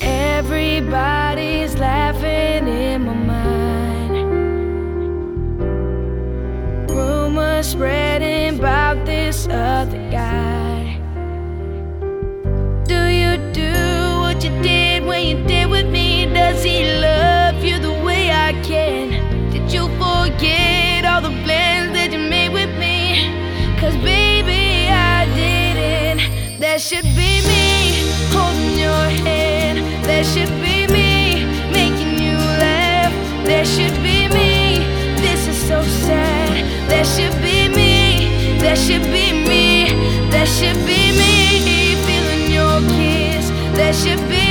Everybody's laughing in my mind. Rumors spreading about this other guy. Should be me holding your hand. That should be me making you laugh. That should be me. This is so sad. That should be me. That should be me. That should be me feeling your kiss. That should be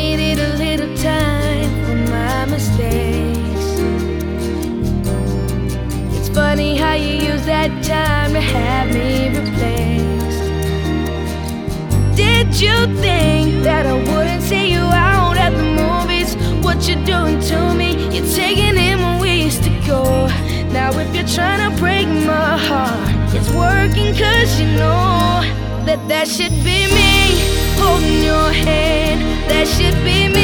needed a little time for my mistakes. It's funny how you use that time to have me replaced. Did you think that I wouldn't see you out at the movies? What you're doing to me, you're taking in when we used to go. Now, if you're trying to break my heart, it's working cause you know that that should be me holding your hand. That should be me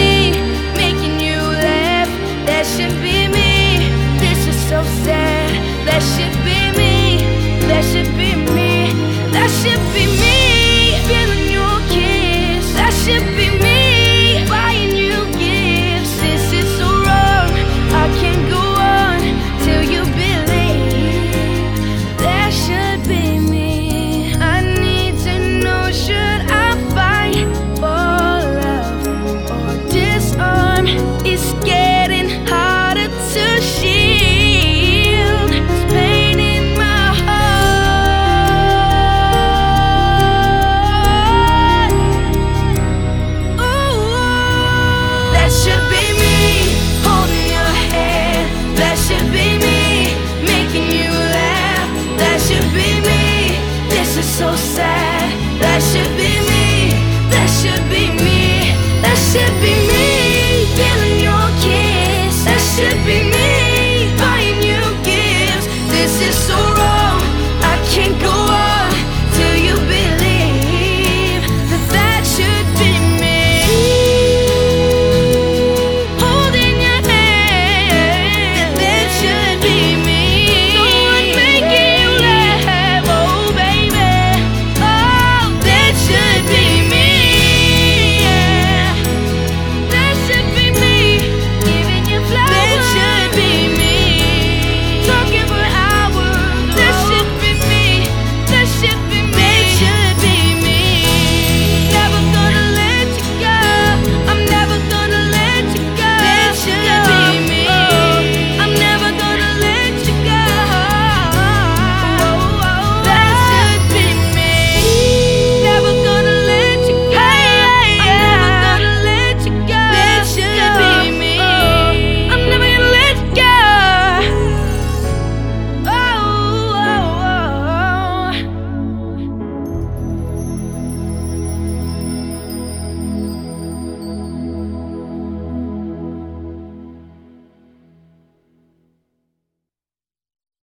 me.